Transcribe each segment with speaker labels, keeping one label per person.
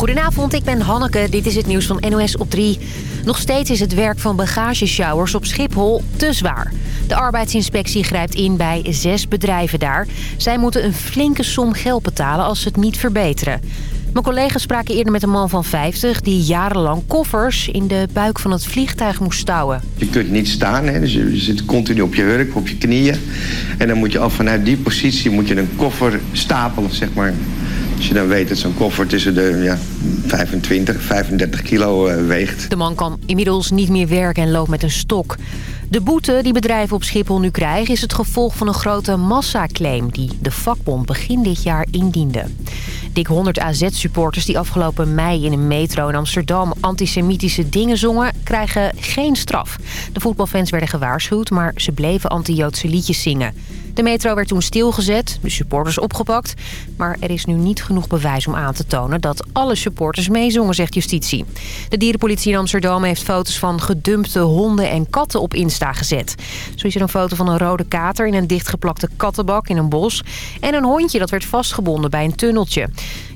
Speaker 1: Goedenavond, ik ben Hanneke. Dit is het nieuws van NOS op 3. Nog steeds is het werk van bagagesjouwers op Schiphol te zwaar. De arbeidsinspectie grijpt in bij zes bedrijven daar. Zij moeten een flinke som geld betalen als ze het niet verbeteren. Mijn collega's spraken eerder met een man van 50... die jarenlang koffers in de buik van het vliegtuig moest stouwen.
Speaker 2: Je kunt niet staan, hè? dus je zit continu op je hurk, op je knieën. En dan moet je al vanuit die positie moet je een koffer stapelen, zeg maar. Als je dan weet dat zo'n koffer tussen de ja, 25, 35 kilo uh, weegt.
Speaker 1: De man kan inmiddels niet meer werken en loopt met een stok. De boete die bedrijven op Schiphol nu krijgen... is het gevolg van een grote massaclaim... die de vakbond begin dit jaar indiende. Dik 100 AZ-supporters die afgelopen mei in een metro in Amsterdam... antisemitische dingen zongen, krijgen geen straf. De voetbalfans werden gewaarschuwd, maar ze bleven anti-Joodse liedjes zingen. De metro werd toen stilgezet, de supporters opgepakt. Maar er is nu niet genoeg bewijs om aan te tonen dat alle supporters meezongen, zegt justitie. De dierenpolitie in Amsterdam heeft foto's van gedumpte honden en katten op Insta gezet. Zo is er een foto van een rode kater in een dichtgeplakte kattenbak in een bos. En een hondje dat werd vastgebonden bij een tunneltje.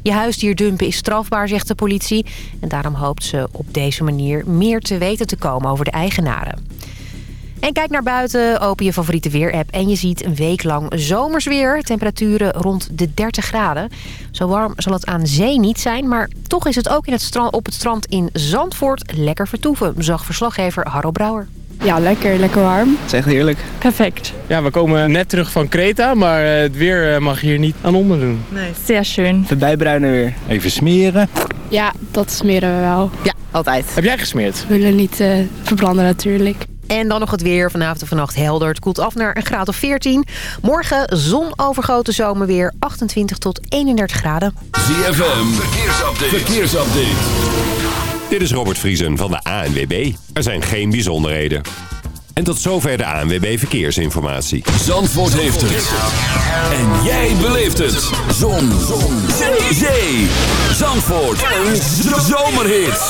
Speaker 1: Je huisdier dumpen is strafbaar, zegt de politie. En daarom hoopt ze op deze manier meer te weten te komen over de eigenaren. En kijk naar buiten, open je favoriete weerapp en je ziet een week lang zomers weer. Temperaturen rond de 30 graden. Zo warm zal het aan zee niet zijn, maar toch is het ook in het strand, op het strand in Zandvoort lekker vertoeven, zag verslaggever Harro Brouwer.
Speaker 3: Ja, lekker. Lekker warm.
Speaker 4: Het is echt heerlijk.
Speaker 3: Perfect.
Speaker 5: Ja, we komen net terug van Kreta, maar eh, het weer eh, mag hier niet aan onder doen.
Speaker 3: Nee, zeer schön.
Speaker 4: Even bijbruinen weer.
Speaker 6: Even smeren.
Speaker 3: Ja, dat smeren we wel.
Speaker 4: Ja, altijd.
Speaker 5: Heb jij gesmeerd?
Speaker 3: We willen niet uh, verbranden natuurlijk.
Speaker 1: En dan nog het weer. Vanavond en vannacht helder. Het koelt af naar een graad of 14. Morgen zonovergoten zomerweer 28 tot 31 graden.
Speaker 7: ZFM, verkeersupdate. verkeersupdate.
Speaker 8: Dit is Robert Vriesen van de ANWB. Er zijn geen bijzonderheden. En tot zover de ANWB Verkeersinformatie.
Speaker 7: Zandvoort heeft het. En jij beleeft het. Zon. Zon. Zee. Zee. Zandvoort. Een zomerhit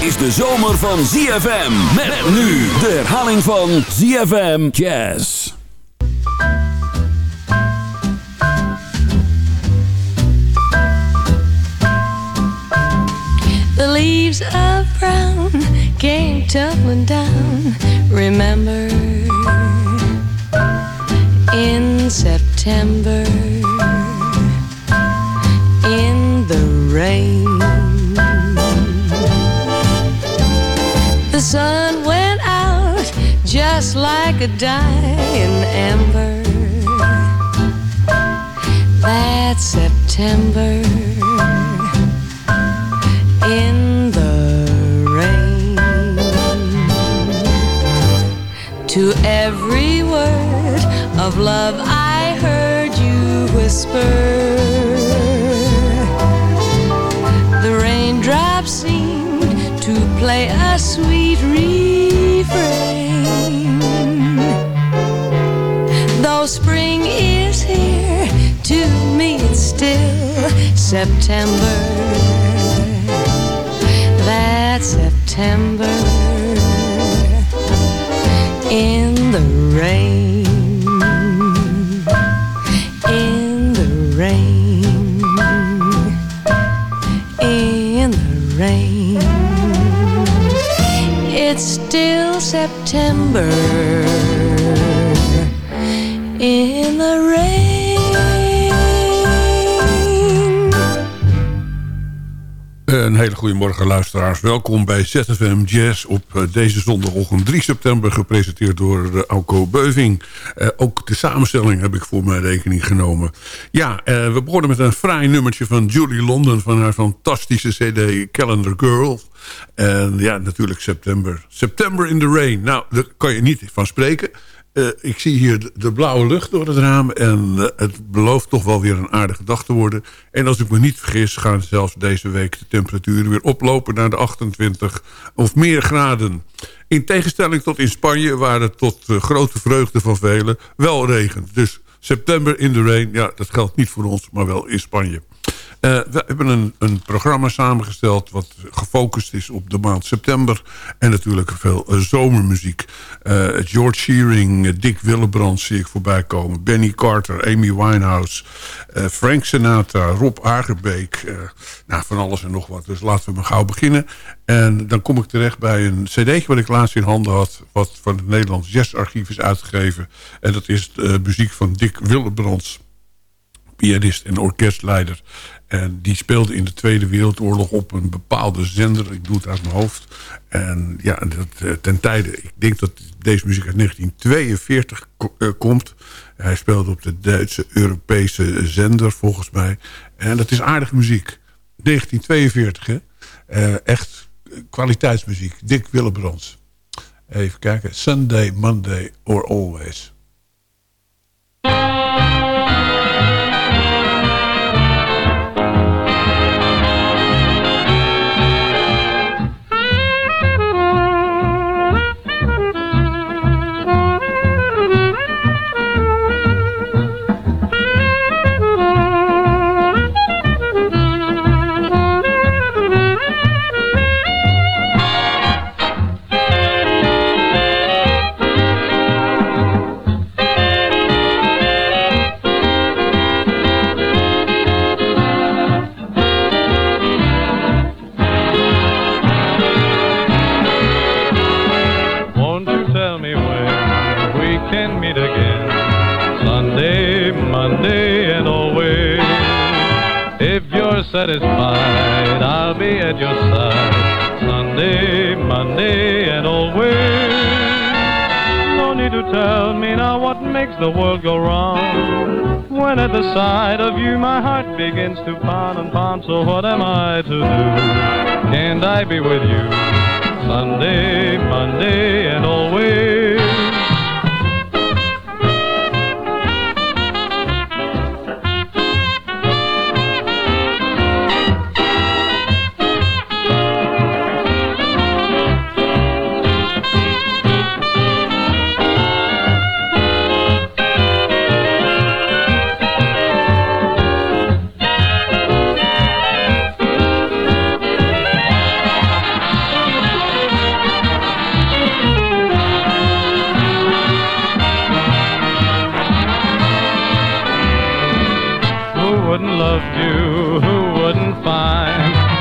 Speaker 7: is de zomer van ZFM. Met nu de herhaling van ZFM Jazz.
Speaker 9: Leaves of brown came tumbling down. Remember in September in the rain. The sun went out just like a dying ember. That September in To every word of love I heard you whisper. The raindrops seemed to play a sweet refrain. Though spring is here, to me it's still September. That September in the rain. In the rain. In the rain. It's still September in the rain.
Speaker 10: Een hele goede morgen luisteraars. Welkom bij ZFM Jazz op eh, deze zondagochtend 3 september... gepresenteerd door uh, Auko Beuving. Uh, ook de samenstelling heb ik voor mijn rekening genomen. Ja, we begonnen met een fraai nummertje van Julie London... van haar fantastische cd Calendar Girl. En ja, natuurlijk september. September in the Rain. Nou, daar kan je niet van spreken... Uh, ik zie hier de, blauwe lucht door het raam. En uh, het belooft toch wel weer een aardige dag te worden. En als ik me niet vergis gaan zelfs deze week de temperaturen weer oplopen naar de 28 of meer graden. In tegenstelling tot in Spanje waar het tot uh, grote vreugde van velen wel regent. Dus september in de rain, ja dat geldt niet voor ons, maar wel in Spanje. Eh, we hebben een, een programma samengesteld wat gefocust is op de maand september. En natuurlijk veel eh, zomermuziek. Eh, George Shearing, Dick Willebrand zie ik voorbij komen. Benny Carter, Amy Winehouse, Frank Sinatra, Rob Agerbeek. nou, van alles en nog wat. Dus laten we maar gauw beginnen. En dan kom ik terecht bij een cd'tje wat ik laatst in handen had... wat van het Nederlands Jazzarchief is uitgegeven. En dat is de muziek van Dick Willebrands pianist en orkestleider. En die speelde in de Tweede Wereldoorlog op een bepaalde zender. Ik doe het uit mijn hoofd. En ja, dat, eh, ten tijde, ik denk dat deze muziek uit 1942 eh, komt. Hij speelde op de Duitse Europese zender, volgens mij. En dat is aardige muziek. 1942, hè? Uh, echt kwaliteitsmuziek. Dick Willebrands. Even kijken. Sunday, Monday or Always. At your side Sunday, Monday, and always. No need to tell me now what makes the world go round. When at the sight of you my heart begins to pound and pound, so what am I to do? Can't I be with you Sunday, Monday, and always?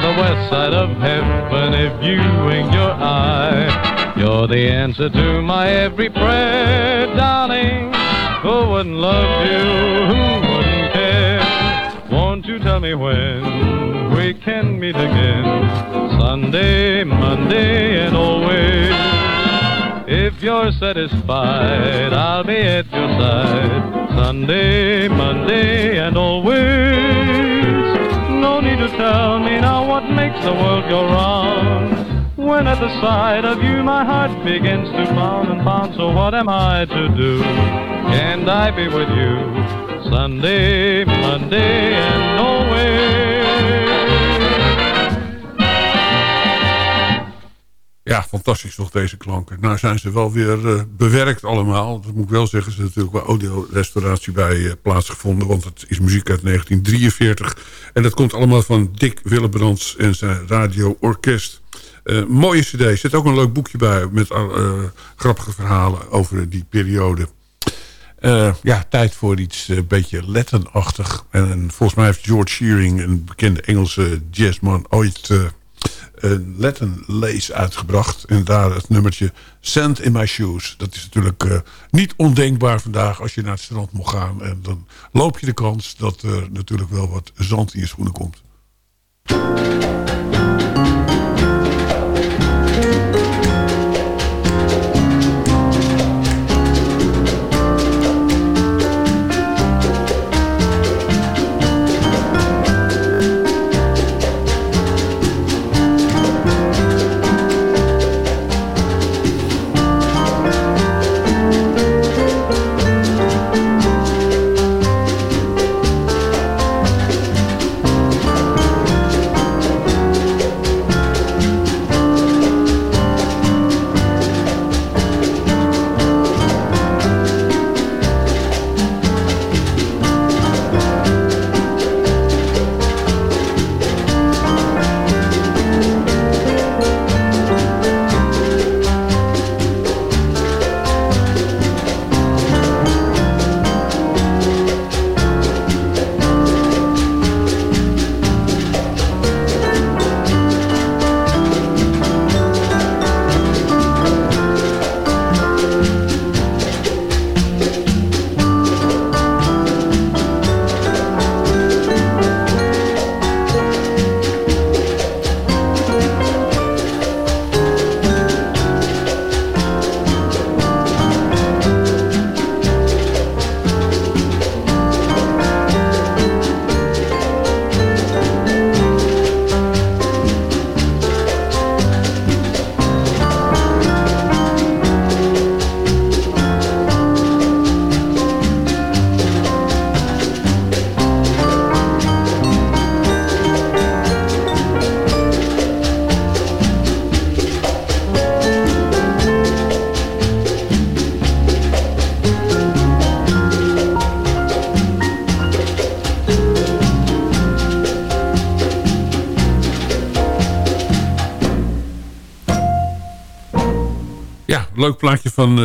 Speaker 10: The
Speaker 11: west side of heaven if you in your eye you're the
Speaker 10: answer to my every prayer, darling. Who wouldn't love you? Who wouldn't care? Won't you tell me when we can meet again? Sunday, Monday, and always. If you're satisfied, I'll be at your side. Sunday, Monday, and always. No need to tell me now what makes the world go round. When at the sight of you my heart begins to pound and pound, so what am I to do? Can't I be with you Sunday, Monday and always? Ja, fantastisch toch deze klanken. Nou zijn ze wel weer uh, bewerkt allemaal. Dat moet ik wel zeggen. Er is natuurlijk wel audiorestauratie bij uh, plaatsgevonden. Want het is muziek uit 1943. En dat komt allemaal van Dick Willebrands en zijn radioorkest. Uh, mooie cd. Er zit ook een leuk boekje bij met grappige verhalen over die periode. Ja, tijd voor iets een beetje Latin-achtig. En, volgens mij heeft George Shearing, een bekende Engelse jazzman... ooit een Latin lace uitgebracht. En daar het nummertje Sand in My Shoes. Dat is natuurlijk niet ondenkbaar vandaag als je naar het strand moet gaan. En dan loop je de kans dat er natuurlijk wel wat zand in je schoenen komt.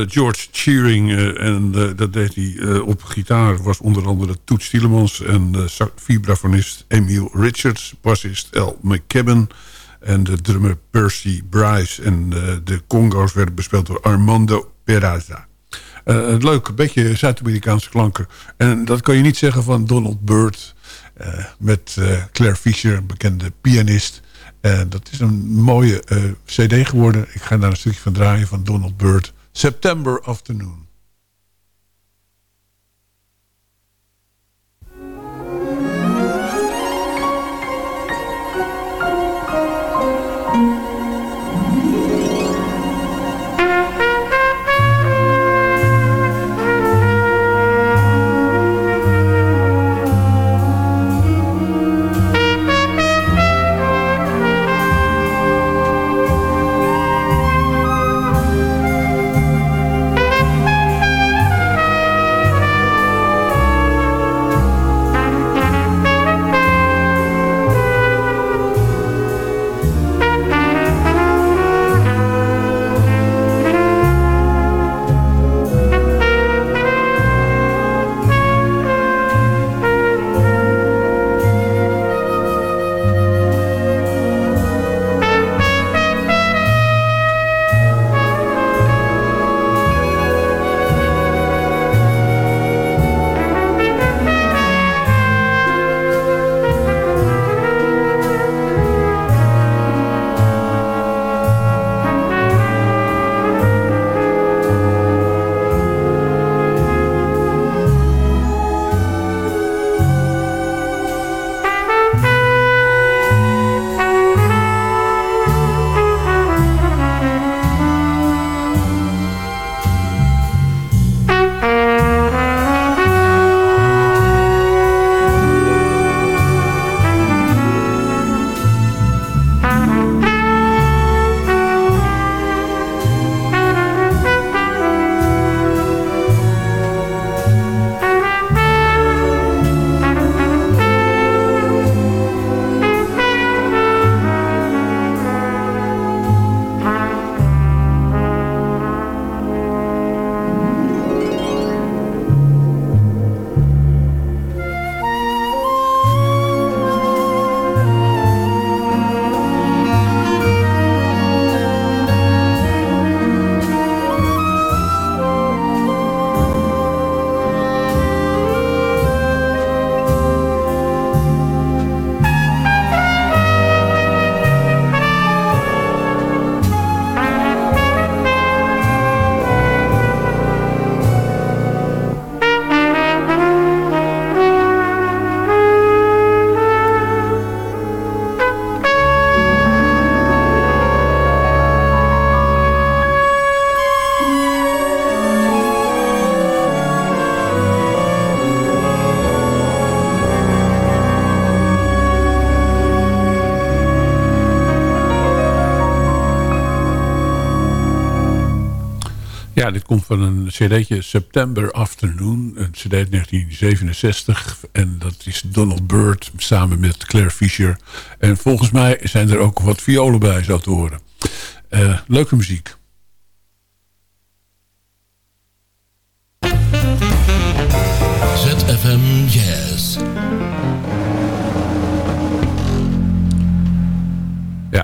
Speaker 10: George Cheering. eh, en eh, dat deed hij eh, op gitaar. Was onder andere Toets Tielemans en uh, vibrafonist Emile Richards. Bassist L. McKibben. En de drummer Percy Bryce. En eh, de congo's werden bespeeld door Armando Peraza. Eh, een leuk, beetje Zuid-Amerikaanse klanken. En dat kan je niet zeggen van Donald Byrd... eh, met eh, Claire Fisher, een bekende pianist... En dat is een mooie eh, cd geworden. Ik ga daar een stukje van draaien van Donald Byrd. September Afternoon. Cd'tje September Afternoon. Een cd uit 1967. En dat is Donald Byrd samen met Claire Fisher. En volgens mij zijn er ook wat violen bij, zo te horen. Uh, leuke muziek.
Speaker 12: ZFM Jazz.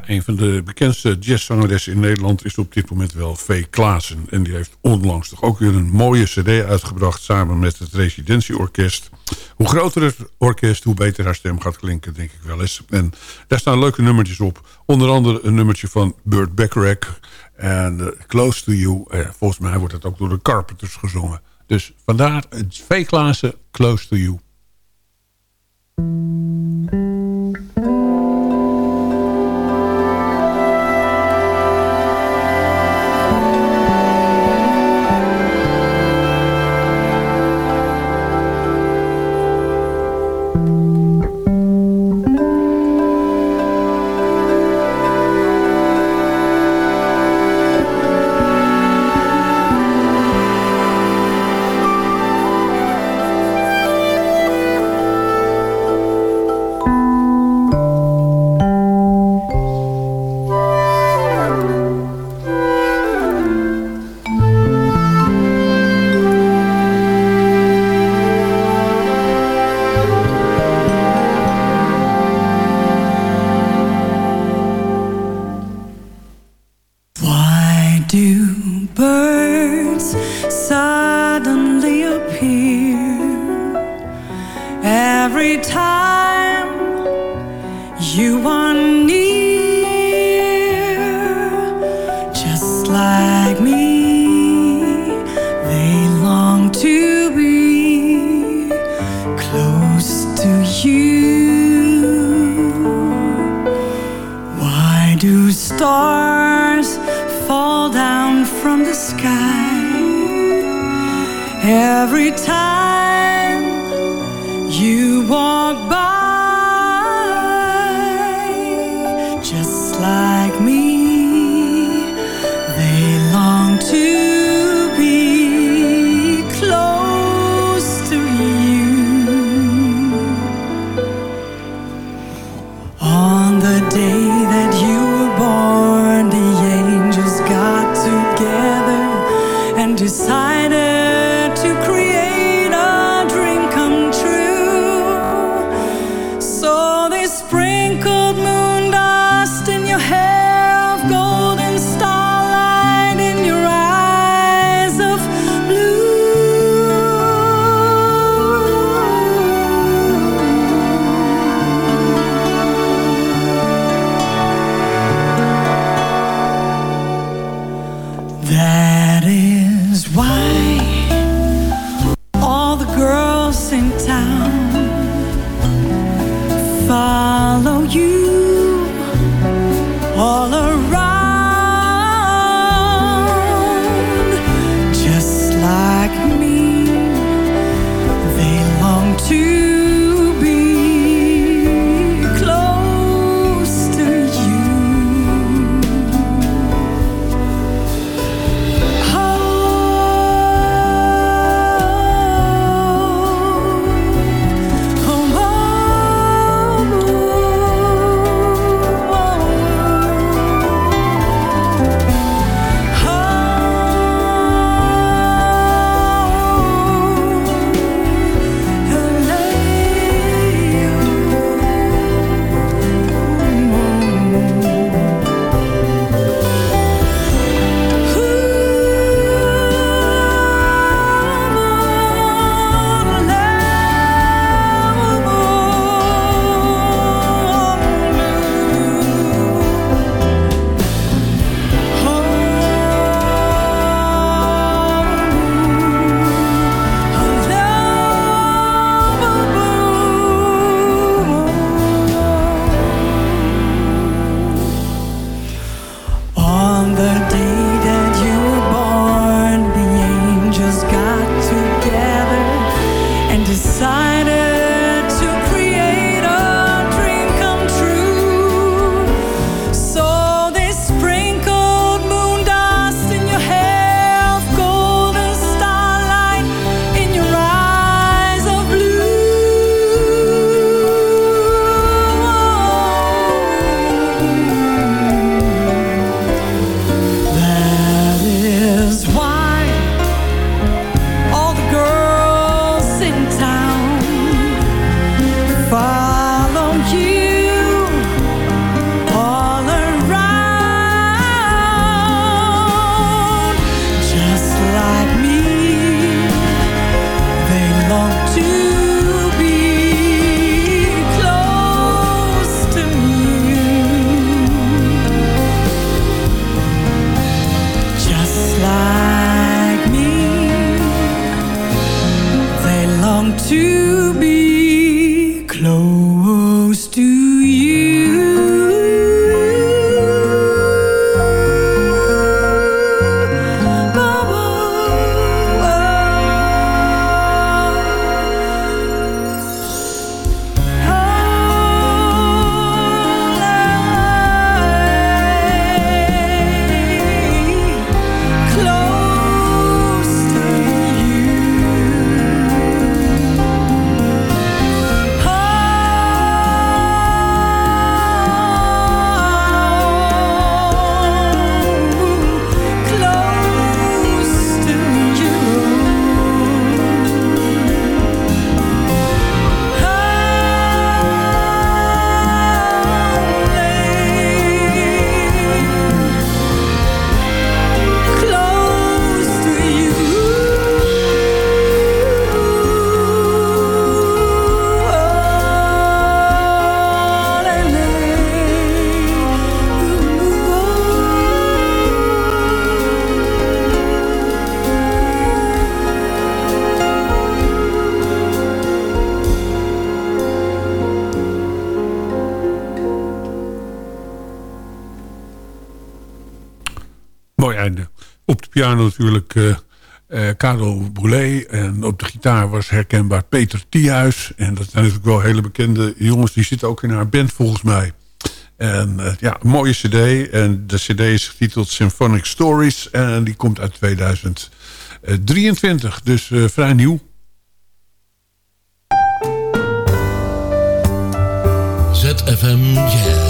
Speaker 10: Een van de bekendste jazzzangeressen in Nederland is op dit moment wel V. Klaassen. En die heeft onlangs toch ook weer een mooie cd uitgebracht samen met het residentieorkest. Hoe groter het orkest, hoe beter haar stem gaat klinken, denk ik wel eens. En daar staan leuke nummertjes op. Onder andere een nummertje van Burt Bacharach en uh, Close to You. Uh, volgens mij wordt het ook door de Carpenters gezongen. Dus vandaar het V. Klaassen, Close to. You
Speaker 13: every time you walk by?
Speaker 10: Piano natuurlijk uh, uh, Karel Boulet. En op de gitaar was herkenbaar Peter Thiehuis. En dat zijn natuurlijk wel hele bekende jongens. Die zitten ook in haar band volgens mij. En uh, ja, mooie cd. En de cd is getiteld Symphonic Stories. En die komt uit 2023. Dus vrij nieuw.
Speaker 12: ZFM Jazz.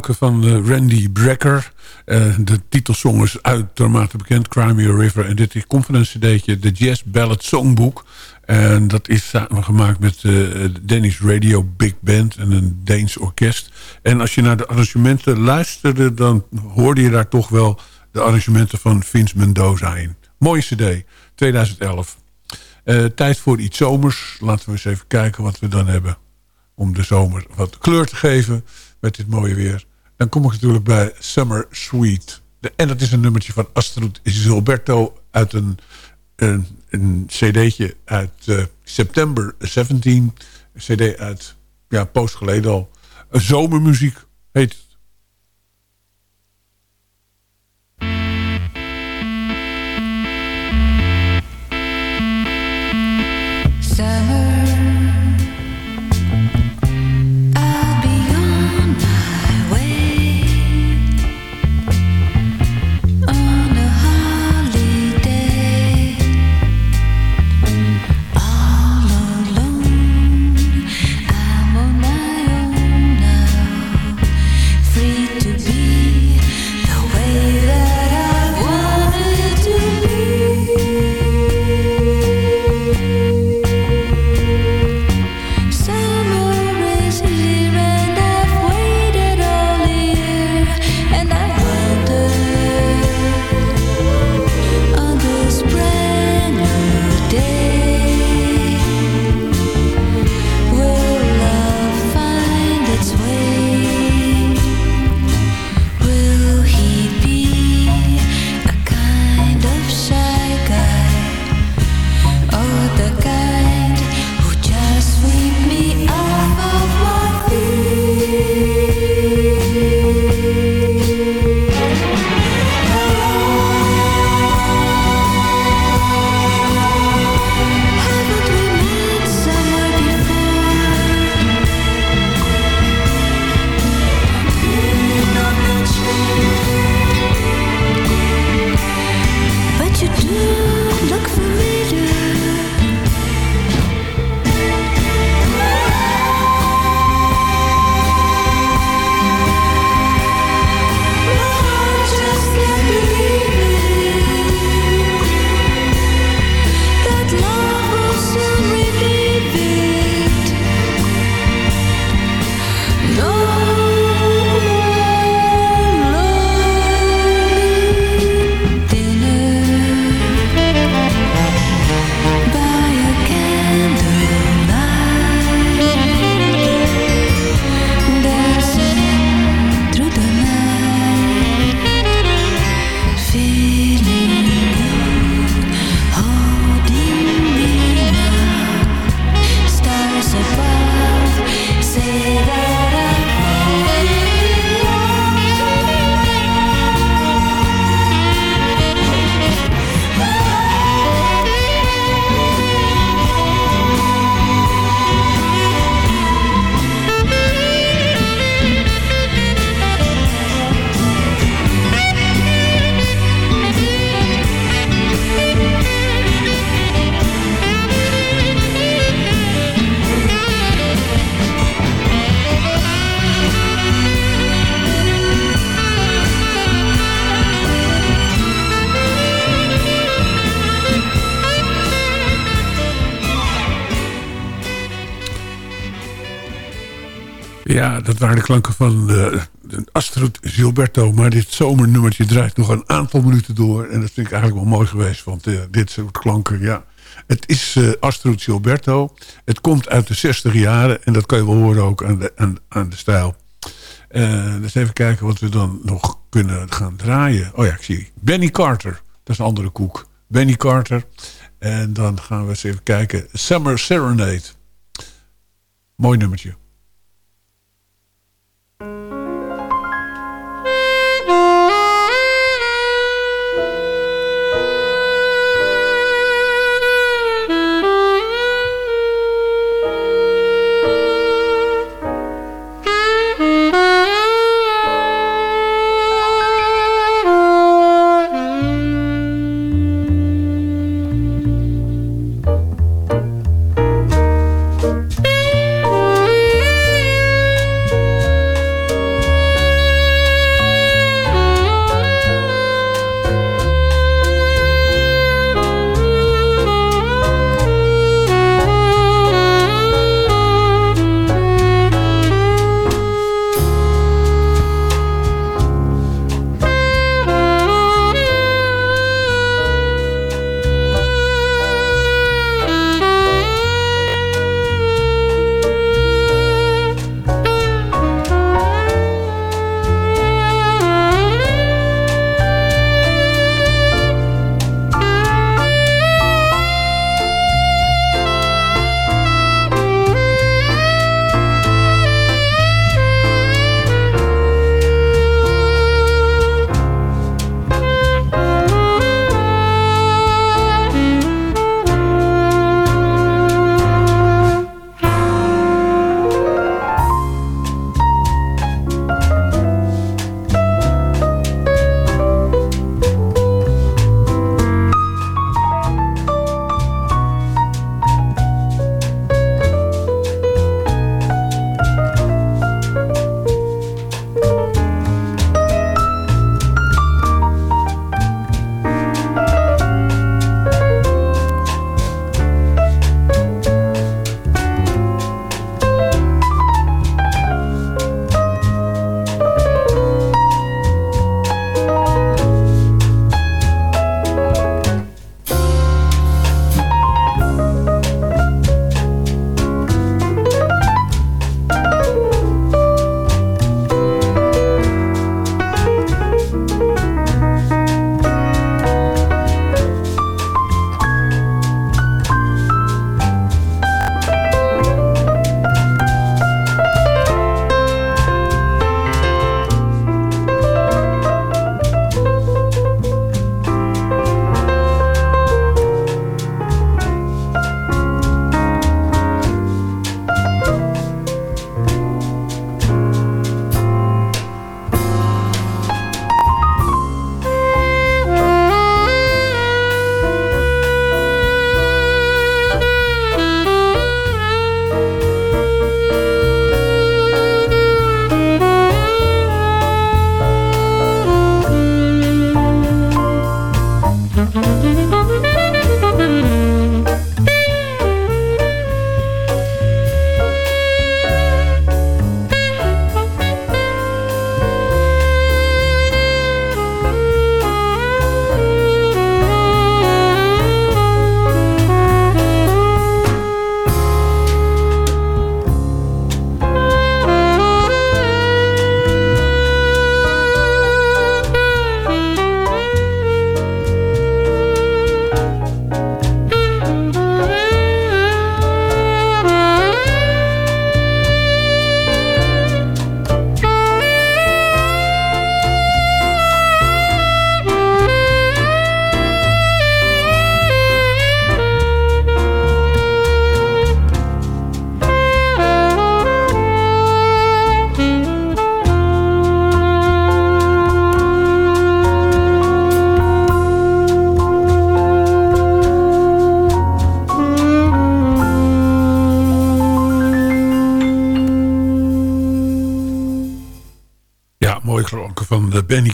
Speaker 10: Van eh, Randy Brecker. Eh, de titelsong is uitermate bekend, Crimea River. En dit komt van een cd'tje, de Jazz Ballad Songbook. En dat is samengemaakt met de Danish Radio Big Band en een Deens orkest. En als je naar de arrangementen luisterde... dan hoorde je daar toch wel de arrangementen van Vince Mendoza in. Mooie cd, 2011. tijd voor iets zomers. Laten we eens even kijken wat we dan hebben om de zomer wat kleur te geven met dit mooie weer. Dan kom ik natuurlijk bij Summer Sweet. De, en dat is een nummertje van Astrid Gilberto uit een, een, een cd'tje uit uh, september 17. Een cd uit, ja, post geleden al. Zomermuziek heet dat waren de klanken van uh, Astrid Gilberto. Maar dit zomernummertje draait nog een aantal minuten door. En dat vind ik eigenlijk wel mooi geweest. Want uh, dit soort klanken, ja. Het is uh, Astrid Gilberto. Het komt uit de 60 jaren. En dat kan je wel horen ook aan de, aan, de stijl. dus even kijken wat we dan nog kunnen gaan draaien. Oh ja, ik zie Benny Carter. Dat is een andere koek. Benny Carter. En dan gaan we eens even kijken. Summer Serenade. Mooi nummertje.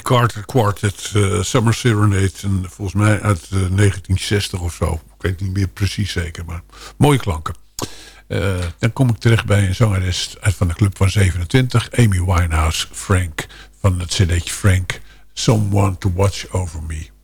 Speaker 10: Carter Quartet, eh, Summer Serenade. En volgens mij uit eh, 1960 of zo. Ik weet niet meer precies zeker, maar mooie klanken. Eh, dan kom ik terecht bij een zangeres uit van de Club van 27. Amy Winehouse, Frank, van het cd'tje Frank. Someone to Watch Over Me.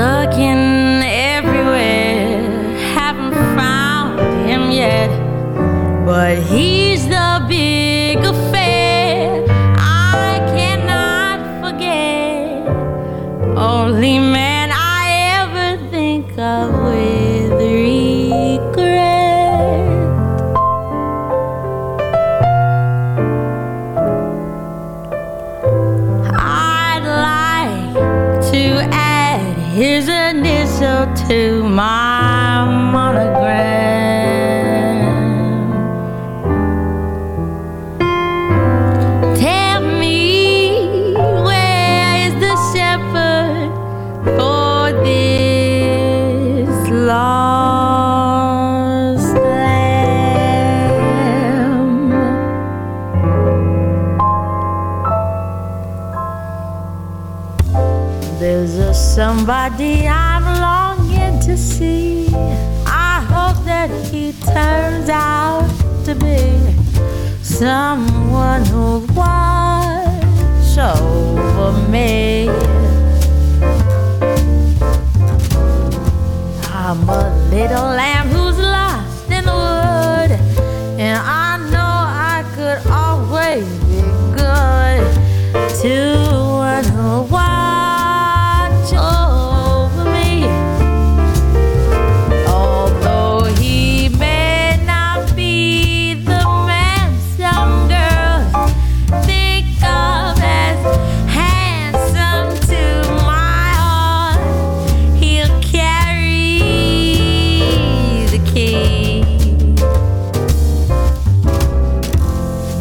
Speaker 14: Looking everywhere, haven't found him yet. But he's through over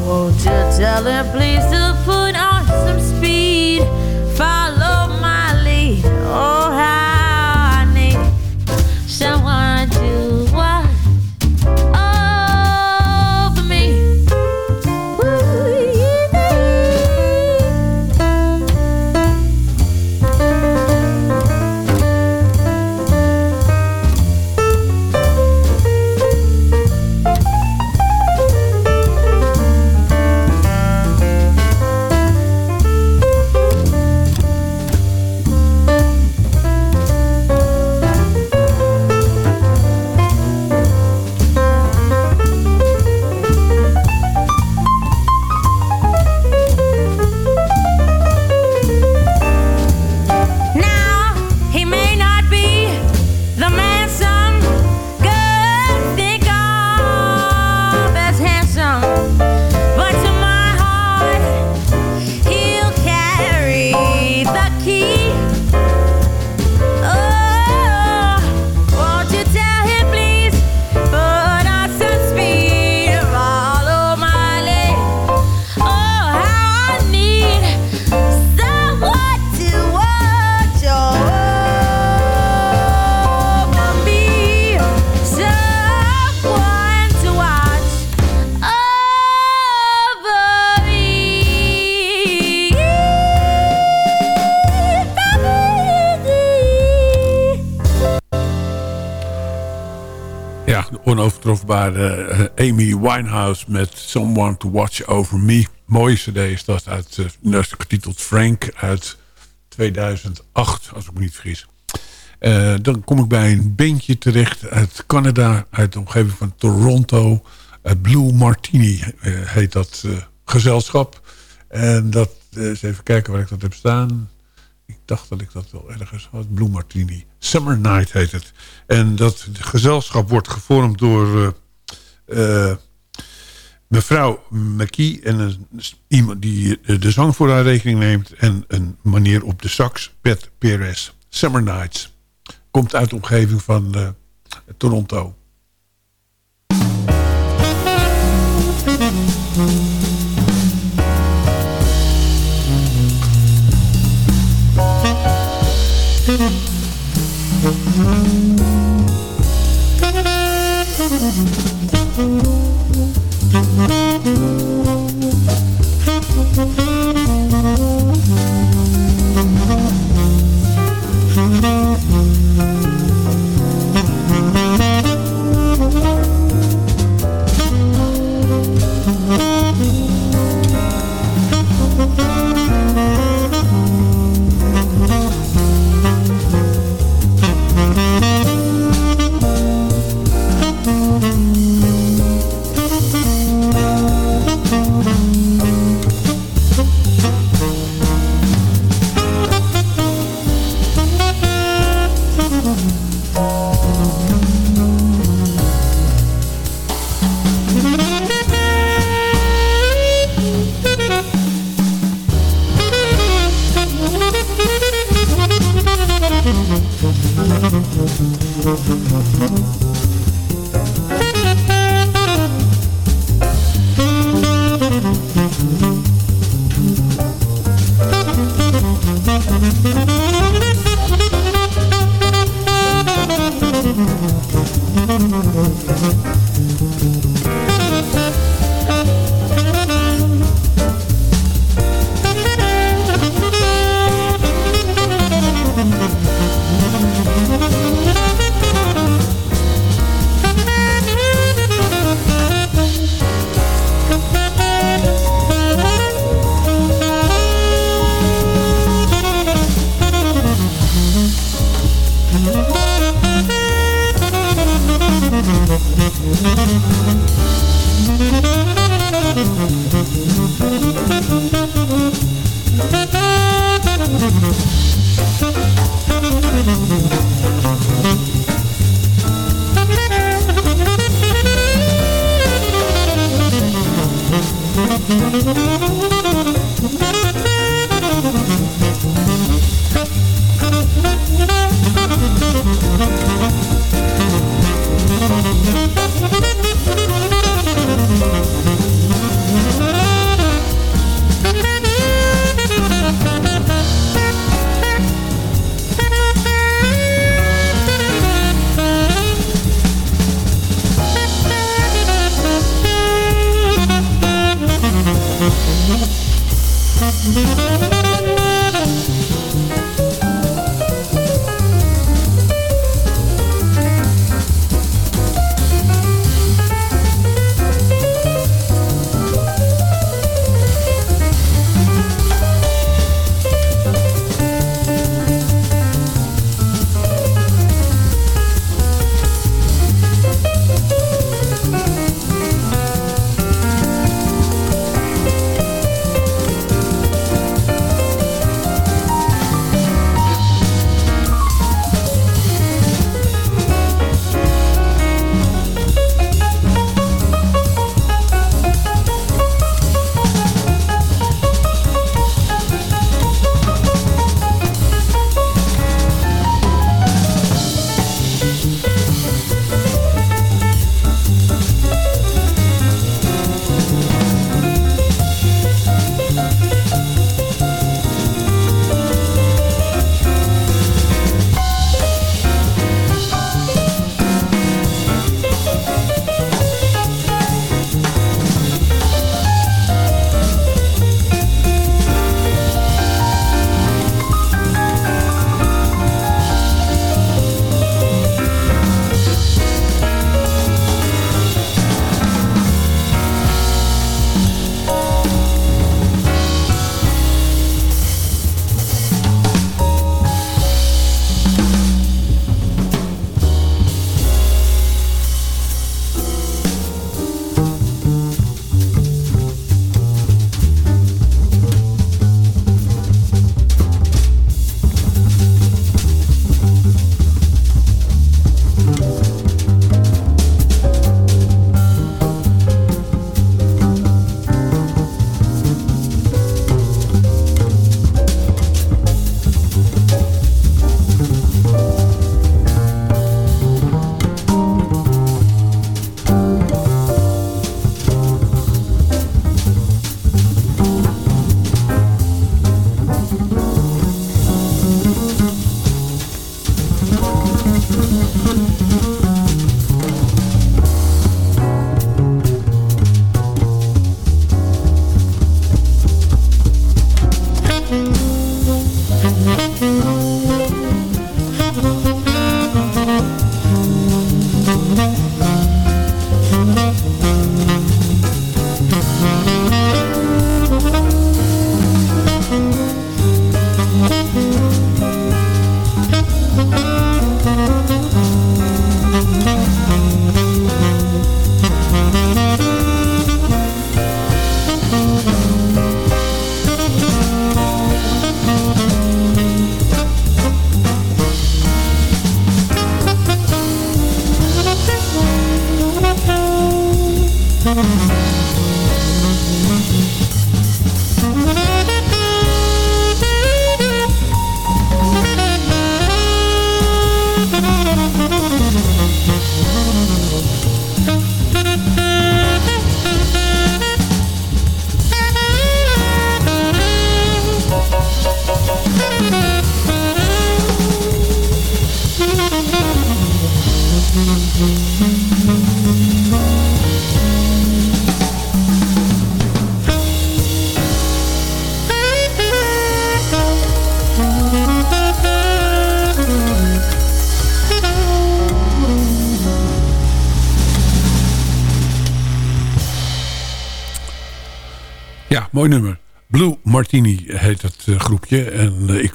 Speaker 14: Won't you tell him please to put on some speed?
Speaker 10: Onovertrofbare eh, Amy Winehouse met Someone to Watch Over Me. Mooie cd is dat, uit, eh, dat is getiteld Frank uit 2008, als ik me niet vergis. Eh, dan kom ik bij een bandje terecht uit Canada, uit de omgeving van Toronto. Eh, Blue Martini eh, heet dat eh, gezelschap. En dat, eh, eens even kijken waar ik dat heb staan. Ik dacht dat ik dat wel ergens had. Blue Martini. Summer Night heet het. En dat gezelschap wordt gevormd door eh, eh, mevrouw McKee... en een, iemand die eh, de zang voor haar rekening neemt... en een manier op de sax, Pat Perez. Summer Nights. Komt uit de omgeving van eh, Toronto. Thank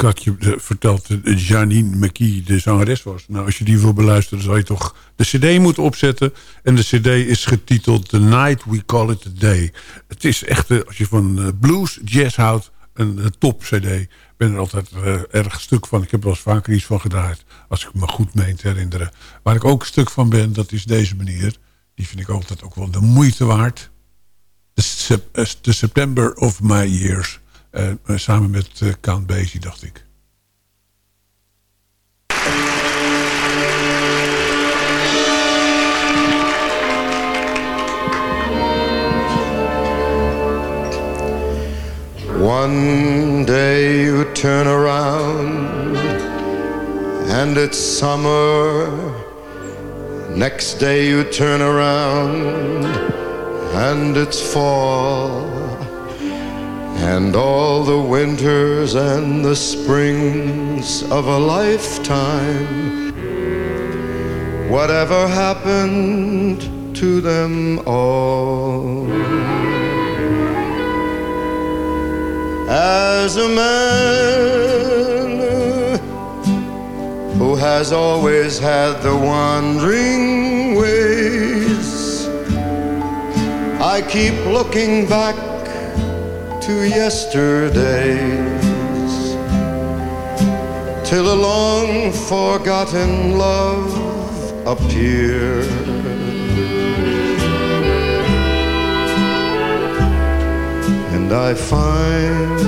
Speaker 10: Eh, had je verteld dat Janine McKee de zangeres was. Nou, als je die wil beluisteren, zou je toch de cd moeten opzetten. En de cd is getiteld The Night We Call It A Day. Het is echt, eh, als je van eh, blues, jazz houdt, een, top cd. Ik ben er altijd erg stuk van. Ik heb er wel eens vaker iets van gedraaid. Als ik me goed meen te herinneren. Waar ik ook stuk van ben, dat is deze manier. Die vind ik altijd ook wel de moeite waard. The September of My Years. Eh, eh, samen met eh, Count Basie, dacht ik.
Speaker 15: One day you turn around and it's summer. Next day you turn around and it's fall. And all the winters and the springs of a lifetime. Whatever happened to them all? As a man who has always had the wandering ways, I keep looking back to yesterdays till a long forgotten love appears. And I find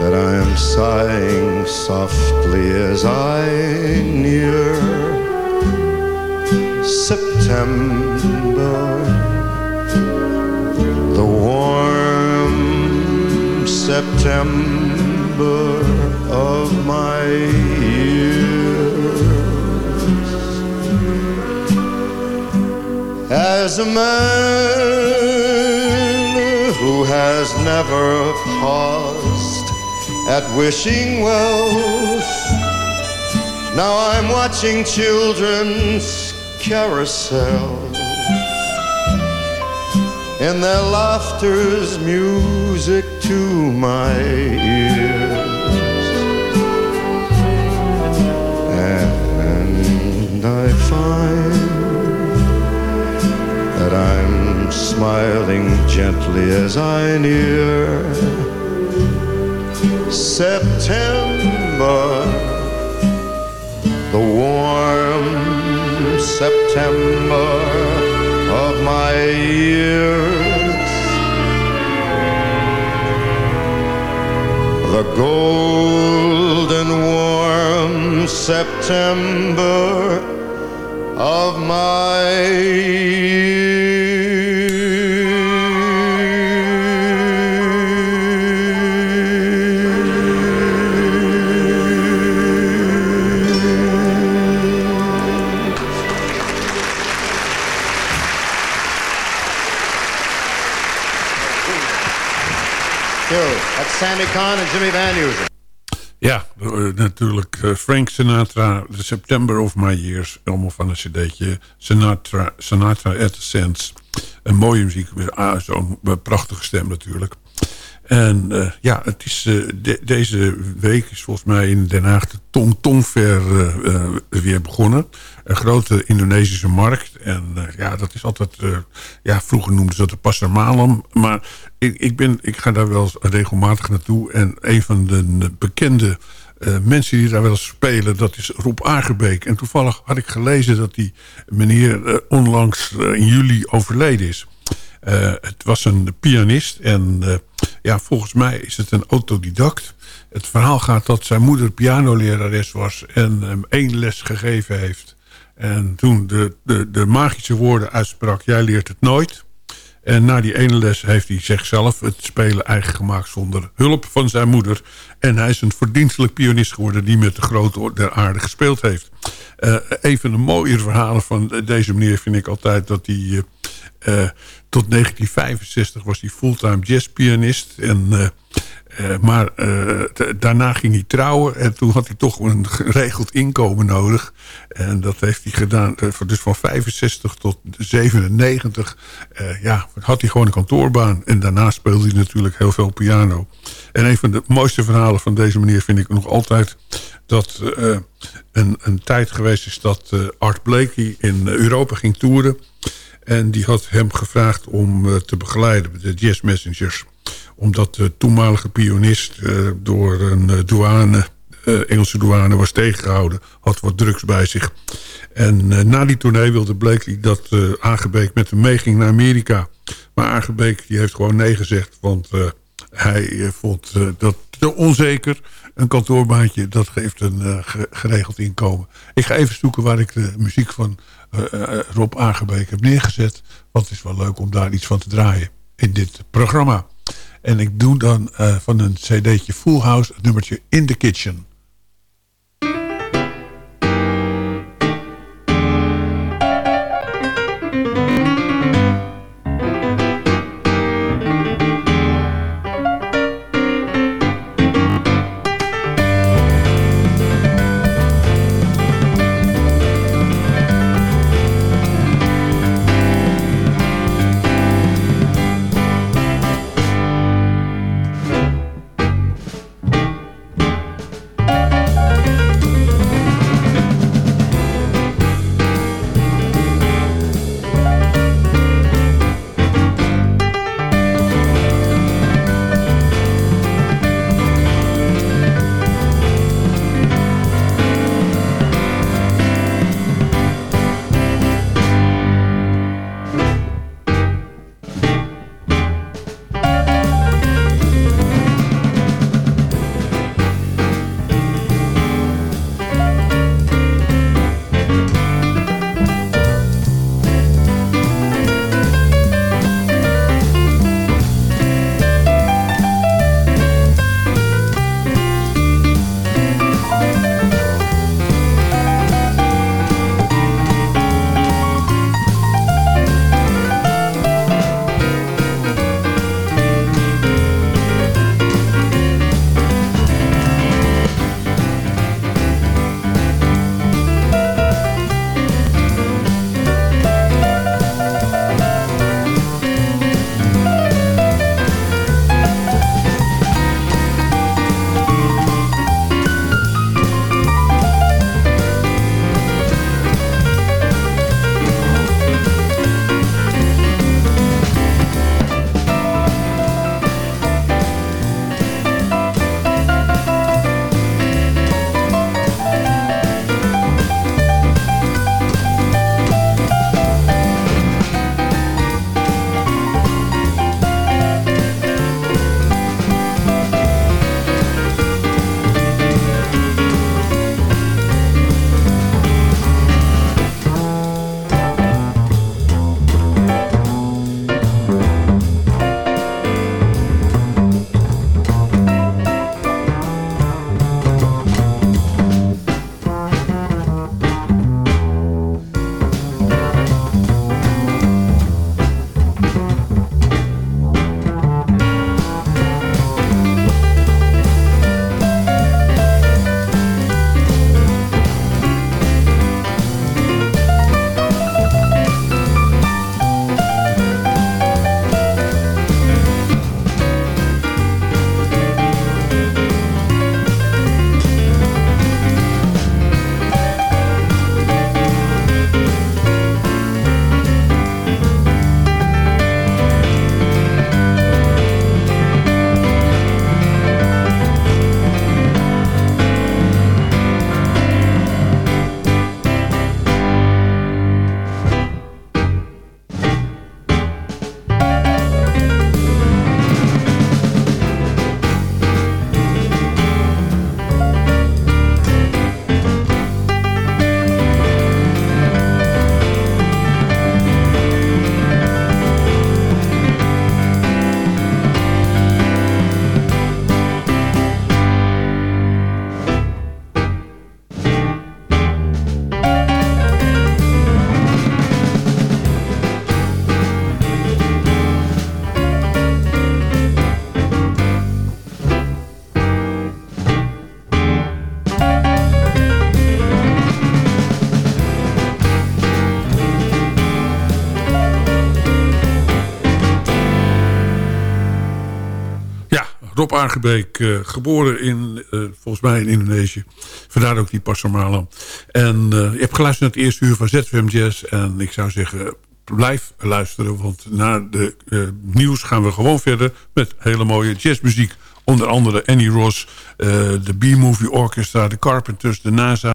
Speaker 15: that I am sighing softly as I near September, September of my years. As a man who has never paused at wishing wealth, now I'm watching children's carousels. And their laughter's music to my ears. And I find that I'm smiling gently as I near September, the warm September of my years. The golden warm September of my That's Sammy Kahn and Jimmy Van Heusen.
Speaker 10: Ja, eh, natuurlijk eh, Frank Sinatra, The September of My Years. Allemaal van een cd'tje. Sinatra, Sinatra at the Sands. Een mooie muziek. Ah, Zo'n prachtige stem natuurlijk. En eh, ja, het is, eh, de- deze week is volgens mij in Den Haag de Tong Tong eh, weer begonnen. Een grote Indonesische markt. En ja, dat is altijd... ja, vroeger noemden ze dat de Pasar Malam. Maar ik, ik, ben, ik ga daar wel regelmatig naartoe. En een van de bekende mensen die daar wel spelen... dat is Rob Agerbeek. En toevallig had ik gelezen dat die meneer onlangs in juli overleden is. Het was een pianist en ja, volgens mij is het een autodidact. Het verhaal gaat dat zijn moeder pianolerares was en hem één les gegeven heeft. En toen de, de, de magische woorden uitsprak, jij leert het nooit. En na die ene les heeft hij zichzelf het spelen eigen gemaakt zonder hulp van zijn moeder. En hij is een verdienstelijk pianist geworden die met de grote der aarde gespeeld heeft. Eh, een van de mooie verhalen van deze meneer vind ik altijd dat hij... eh, eh, tot 1965 was hij fulltime jazzpianist. En, eh, eh, maar eh, daarna ging hij trouwen. En toen had hij toch een geregeld inkomen nodig. En dat heeft hij gedaan. dus van 65 tot 97 eh, ja, had hij gewoon een kantoorbaan. En daarna speelde hij natuurlijk heel veel piano. En een van de mooiste verhalen van deze meneer vind ik nog altijd... dat een, een tijd geweest is dat Art Blakey in Europa ging toeren... En die had hem gevraagd om eh, te begeleiden bij de Jazz Messengers. Omdat de toenmalige pianist eh, door een eh, douane, Engelse douane was tegengehouden. Had wat drugs bij zich. En na die tournee wilde Blakely dat Aangebeek met hem meeging naar Amerika. Maar Aangebeek die heeft gewoon nee gezegd. Want hij vond dat te onzeker. Een kantoorbaantje, dat geeft een ge- geregeld inkomen. Ik ga even zoeken waar ik de muziek van Rob Aangebeek heb neergezet. Want het is wel leuk om daar iets van te draaien in dit programma. En ik doe dan eh, van een cd'tje Full House het nummertje In the Kitchen. Rob Aangebeek, eh, geboren in, eh, volgens mij in Indonesië. Vandaar ook die Pastor En eh, je hebt geluisterd naar het eerste uur van ZFM Jazz. En ik zou zeggen, blijf luisteren. Want na de nieuws gaan we gewoon verder met hele mooie jazzmuziek. Onder andere Annie Ross, de B-Movie Orchestra, de Carpenters, de NASA.